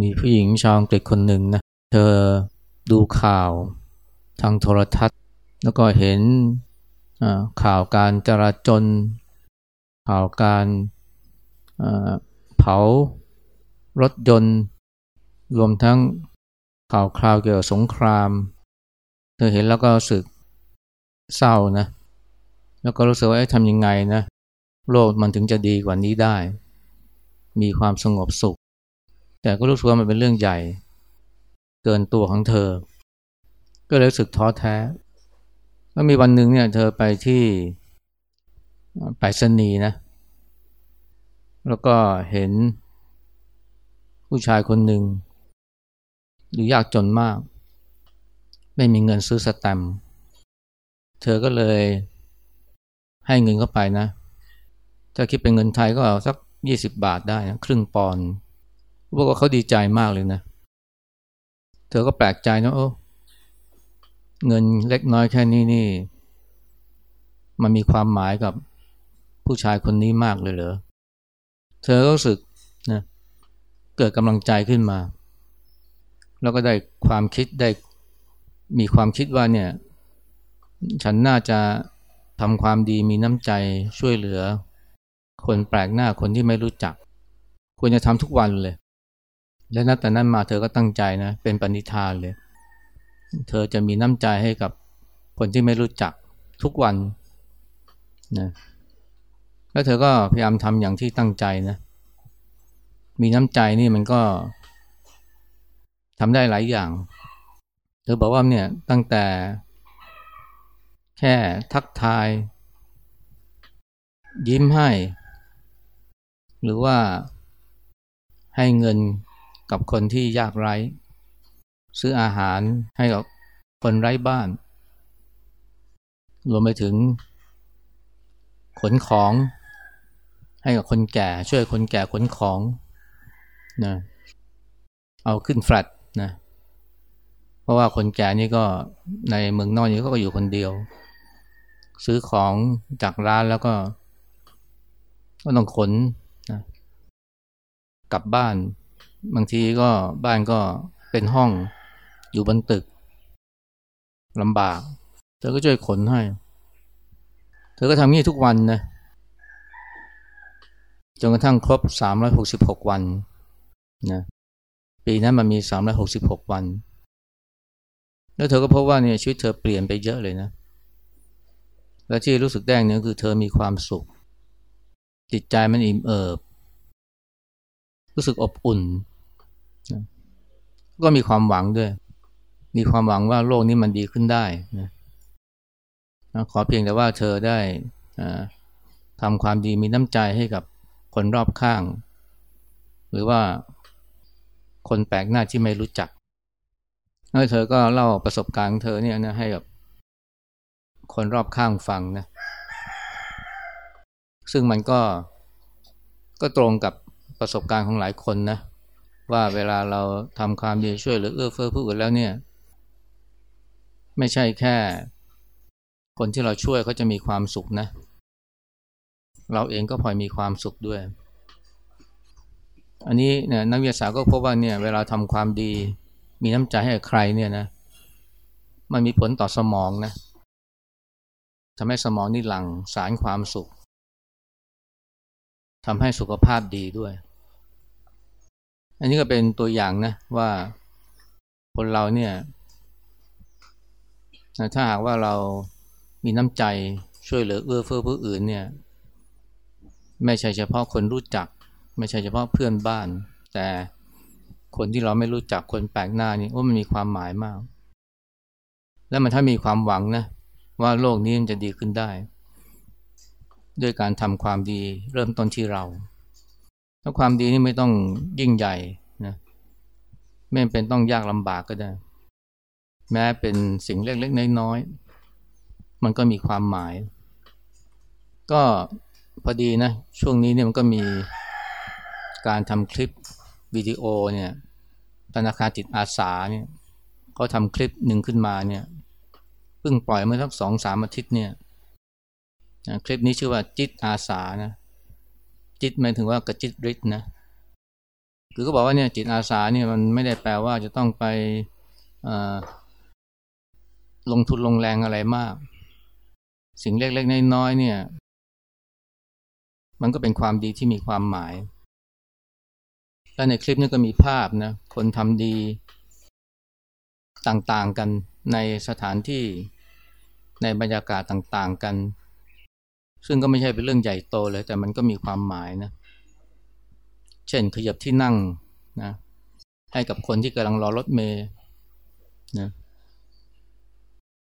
มีผู้หญิงชาวอังกฤษคนหนึ่งนะ เธอดูข่าวทางโทรทัศน์ แล้วก็เห็นข่าวการจราจน ข่าวการเผารถยนต์ รวมทั้งข่าวคราวเกี่ยวกับสงคราม เธอเห็นแล้วก็รู้สึกเศร้านะ แล้วก็รู้สึกว่าทำยังไงนะ โลกมันถึงจะดีกว่านี้ได้ มีความสงบสุข แต่ก็รู้สึกว่ามันเป็นเรื่องใหญ่ เกินตัวของเธอ ก็เลยรู้สึกท้อแท้แล้วมีวันหนึ่งเนี่ยเธอไปที่ไปรษณีย์นะ แล้วก็เห็นผู้ชายคนหนึ่งดูยากจนมาก ไม่มีเงินซื้อสแตมป์เธอก็เลยให้เงินเข้าไปนะ ถ้าคิดเป็นเงินไทยก็เอาสักยี่สิบบาทได้นะครึ่งปอนด์ พวกเขาดีใจมากเลยนะ เธอก็แปลกใจนะโอ้เงินเล็กน้อยแค่นี้นี่ มันมีความหมายกับผู้ชายคนนี้มากเลยเหรอ เธอก็รู้สึกนะเกิดกำลังใจขึ้นมา แล้วก็ได้ความคิดได้มีความคิดว่าเนี่ย ฉันน่าจะทำความดีมีน้ำใจช่วยเหลือ คนแปลกหน้าคนที่ไม่รู้จัก ควรจะทำทุกวันเลย และนับแต่นั้นมาเธอก็ตั้งใจนะ เป็นปณิธานเลย เธอจะมีน้ำใจให้กับคนที่ไม่รู้จักทุกวันนะแล้วเธอก็พยายามทำอย่างที่ตั้งใจนะ มีน้ำใจนี่มันก็ทำได้หลายอย่าง เธอบอกว่าเนี่ยตั้งแต่ แค่ทักทาย ยิ้มให้ หรือว่าให้เงิน กับคนที่ยากไร้ ซื้ออาหารให้กับคนไร้บ้าน รวมไปถึง ขนของให้กับคนแก่ ช่วยคนแก่ขนของนะเอาขึ้นแฟลตนะเพราะว่าคนแก่นี่ก็ในเมืองนอกนี่ก็อยู่คนเดียว ซื้อของจากร้านแล้วก็ ก็ต้องขนนะกลับบ้าน บางทีก็บ้านก็เป็นห้องอยู่บนตึกลำบาก เธอก็ช่วยขนให้ เธอก็ทำงี้ทุกวันนะจนกระทั่งครบ 366 วันนะปีนั้นมันมีสามร้อยหกสิบหกวัน แล้วเธอก็พบว่าเนี่ยชีวิตเธอเปลี่ยนไปเยอะเลยนะ และที่รู้สึกแดงเนี่ยคือเธอมีความสุข จิตใจมันอิ่มเอิบ รู้สึกอบอุ่น ก็มีความหวังด้วย มีความหวังว่าโลกนี้มันดีขึ้นได้นะขอเพียงแต่ว่าเธอได้ทำความดีมีน้ำใจให้กับคนรอบข้าง หรือว่าคนแปลกหน้าที่ไม่รู้จักแล้วเธอก็เล่าประสบการณ์ของเธอเนี่ยนะให้กับคนรอบข้างฟังนะซึ่งมันก็ก็ตรงกับประสบการณ์ของหลายคนนะ ว่าเวลาเราทำความดีช่วยหรือเอื้อเฟื้อผู้อื่นแล้วเนี่ย ไม่ใช่แค่ คนที่เราช่วยเขาจะมีความสุขนะ เราเองก็พลอยมีความสุขด้วย อันนี้เนี่ยนักวิทยาศาสตร์ก็พบว่าเนี่ย เวลาทำความดี มีน้ำใจให้ใครเนี่ยนะ มันมีผลต่อสมองนะทำให้สมองนี่หลั่งสารความสุขทำให้สุขภาพดีด้วย อันนี้ก็เป็นตัวอย่างนะว่าคนเราเนี่ยถ้าหากว่าเรามีน้ำใจช่วยเหลือเอื้อเฟื้อผู้อื่นเนี่ยไม่ใช่เฉพาะคนรู้จัก ไม่ใช่เฉพาะเพื่อนบ้าน แต่คนที่เราไม่รู้จักคนแปลกหน้านี่ว่ามันมีความหมายมาก และมันถ้ามีความหวังนะว่าโลกนี้มันจะดีขึ้นได้ ด้วยการทำความดีเริ่มต้นที่เรา ถ้าความดีนี่ไม่ต้องยิ่งใหญ่นะไม่เป็นต้องยากลำบากก็ได้ แม้เป็นสิ่งเล็กๆน้อยๆมันก็มีความหมาย ก็พอดีนะ ช่วงนี้เนี่ยมันก็มีการทำคลิปวิดีโอเนี่ยธนาคารจิตอาสาเนี่ยเขาทำคลิปหนึ่งขึ้นมาเนี่ยเพิ่งปล่อยเมื่อสักสองสามอาทิตย์เนี่ยคลิปนี้ชื่อว่าจิตอาสานะ จิตหมายถึงว่ากระจิตริดนะคือก็บอกว่าเนี่ยจิตอาสาเนี่ยมันไม่ได้แปลว่าจะต้องไปลงทุนลงแรงอะไรมาก สิ่งเล็กๆน้อยๆเนี่ย มันก็เป็นความดีที่มีความหมาย และในคลิปนี้ก็มีภาพนะคนทำดีต่างๆกันในสถานที่ในบรรยากาศต่างๆกัน ซึ่งก็ไม่ใช่เป็นเรื่องใหญ่โตเลย แต่มันก็มีความหมายนะ เช่นขยับที่นั่งนะให้กับคนที่กำลังรอรถเมย์นะ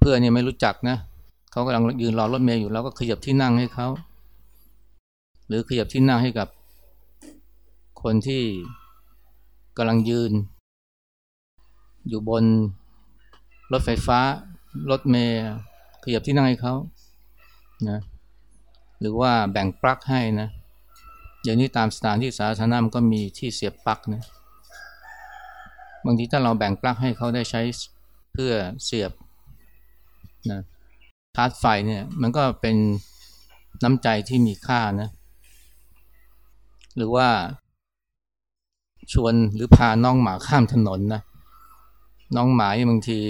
เพื่อนเนี่ยไม่รู้จักนะเขากำลังยืนรอรถเมย์อยู่แล้วก็ขยับที่นั่งให้เขาหรือขยับที่นั่งให้กับคนที่กำลังยืน อยู่บนรถไฟฟ้า รถเมย์ขยับที่นั่งให้เขานะ หรือว่าแบ่งปลั๊กให้นะเดี๋ยวนี้ตามสถานที่สาธารณะมันก็มีที่เสียบปลั๊กนะบางทีถ้าเราแบ่งปลั๊กให้เขาได้ใช้เพื่อเสียบนะชาร์จไฟเนี่ยมันก็เป็นน้ำใจที่มีค่านะหรือว่าชวนหรือพาน้องหมาข้ามถนนนะน้องหมาบางที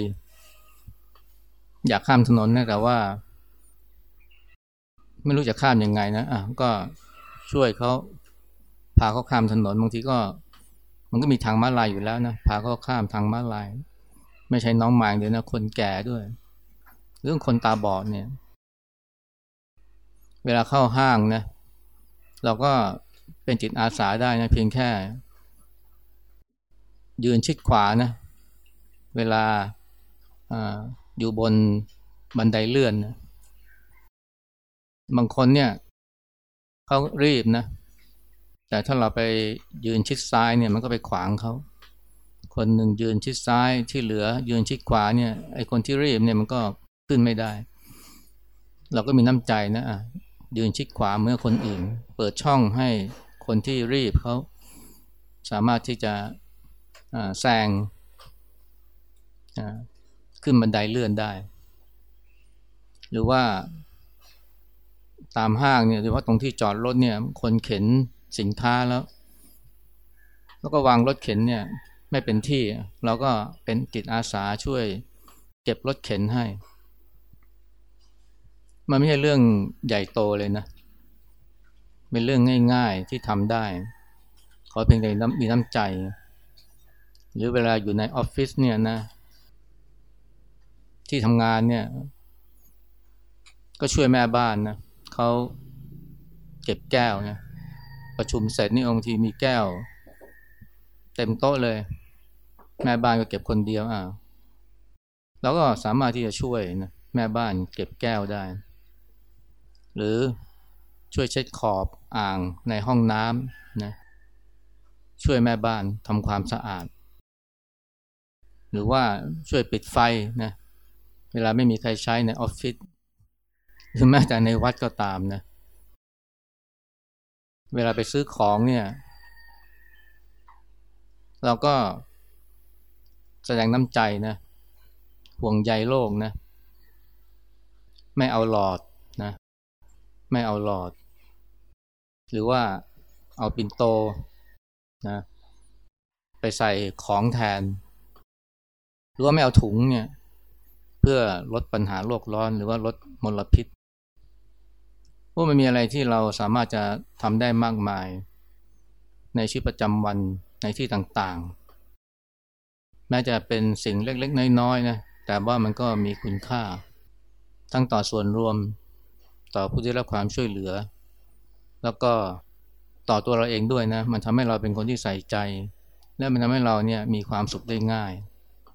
อยากข้ามถนนนะแต่ว่า ไม่รู้จะข้ามยังไงนะอะก็ช่วยเขาพาเขาข้ามถนนบางทีก็ มันก็มีทางม้าลายอยู่แล้วนะพาเขาข้ามทางม้าลาย ไม่ใช่น้องหมาเดียวนะคนแก่ด้วย เรื่องคนตาบอดเนี่ย เวลาเข้าห้างนะเราก็เป็นจิตอาสาได้นะเพียงแค่ ยืนชิดขวานะ เวลาออยู่บนบันไดเลื่อนนะ บางคนเนี่ยเขารีบนะ แต่ถ้าเราไปยืนชิดซ้ายเนี่ยมันก็ไปขวางเขา คนหนึ่งยืนชิดซ้ายที่เหลือ ยืนชิดขวาเนี่ยไอคนที่รีบเนี่ยมันก็ขึ้นไม่ได้ เราก็มีน้ำใจนะอะยืนชิดขวาเมื่อคนอื่น เปิดช่องให้คนที่รีบเขาสามารถที่จะแซงขึ้นบันไดเลื่อนได้ หรือว่า ตามห้างเนี่ยโดยเฉพาะตรงที่จอดรถเนี่ยคนเข็นสินค้าแล้ว แล้วก็วางรถเข็นเนี่ยไม่เป็นที่ เราก็เป็นจิตอาสาช่วยเก็บรถเข็นให้ มันไม่ใช่เรื่องใหญ่โตเลยนะ เป็นเรื่องง่ายๆที่ทำได้ ขอเพียงแต่มีน้ำใจ หรือเวลาอยู่ในออฟฟิศเนี่ยนะ ที่ทำงานเนี่ย ก็ช่วยแม่บ้านนะ เขาเก็บแก้วนะประชุมเสร็จนี่องทีมีแก้ว เต็มโต๊ะเลย แม่บ้านก็เก็บคนเดียวอะเราก็สามารถที่จะช่วยนะแม่บ้านเก็บแก้วได้ หรือช่วยเช็ดขอบอ่างในห้องน้ำนะช่วยแม่บ้านทำความสะอาด หรือว่าช่วยปิดไฟนะเวลาไม่มีใครใช้ในออฟฟิศ หรือแม้แต่ในวัดก็ตามนะ เวลาไปซื้อของเนี่ย เราก็แสดงน้ำใจนะ ห่วงใยโลกนะ ไม่เอาหลอดนะ ไม่เอาหลอด หรือว่าเอาปิ่นโตนะ ไปใส่ของแทน หรือว่าไม่เอาถุงเนี่ย เพื่อลดปัญหาโลกร้อนหรือว่าลดมลพิษ ว่ามันมีอะไรที่เราสามารถจะทำได้มากมาย ในชีวิตประจำวันในที่ต่างๆ แม้จะเป็นสิ่งเล็กๆ น้อยๆนะแต่ว่ามันก็มีคุณค่า ทั้งต่อส่วนรวมต่อผู้ที่รับความช่วยเหลือ แล้วก็ต่อตัวเราเองด้วยนะ มันทำให้เราเป็นคนที่ใส่ใจ และมันทำให้เราเนี่ยมีความสุขได้ง่าย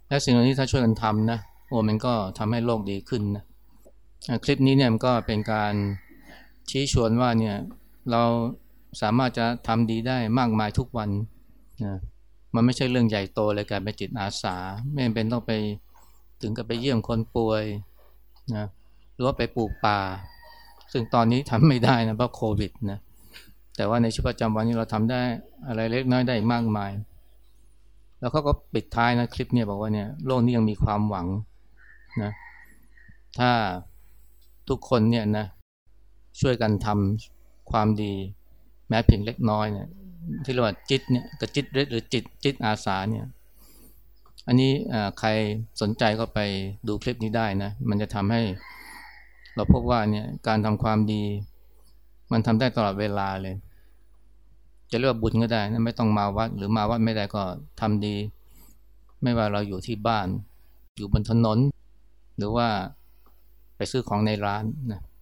และสิ่งเหล่านี้ถ้าช่วยกันทำนะโอ้มันก็ทำให้โลกดีขึ้นนะคลิปนี้เนี่ยมันก็เป็นการ ชี้ชวนว่าเนี่ยเราสามารถจะทำดีได้มากมายทุกวันนะมันไม่ใช่เรื่องใหญ่โตเลยการเป็นจิตอาสา ไม่เป็นต้องไปถึงกับไปเยี่ยมคนป่วยนะหรือว่าไปปลูกป่า ซึ่งตอนนี้ทำไม่ได้นะเพราะโควิดนะแต่ว่าในชีวิตประจำวันนี้เราทำได้อะไรเล็กน้อยได้มากมาย แล้วเขาก็ปิดท้ายนะคลิปเนี่ยบอกว่าเนี่ยโลกนี้ยังมีความหวังนะถ้าทุกคนเนี่ยนะ ช่วยกันทำความดี แม้เพียงเล็กน้อยเนี่ยที่เรียกว่าจิตเนี่ยกับจิตหรือจิตจิตอาสาเนี่ยอันนี้ใครสนใจก็ไปดูคลิปนี้ได้นะ มันจะทำให้เราพบว่าเนี่ยการทำความดี มันทำได้ตลอดเวลาเลย จะเรียกว่าบุญก็ได้นะไม่ต้องมาวัด หรือมาวัดไม่ได้ก็ทำดี ไม่ว่าเราอยู่ที่บ้าน อยู่บนถนน หรือว่าไปซื้อของในร้านนะ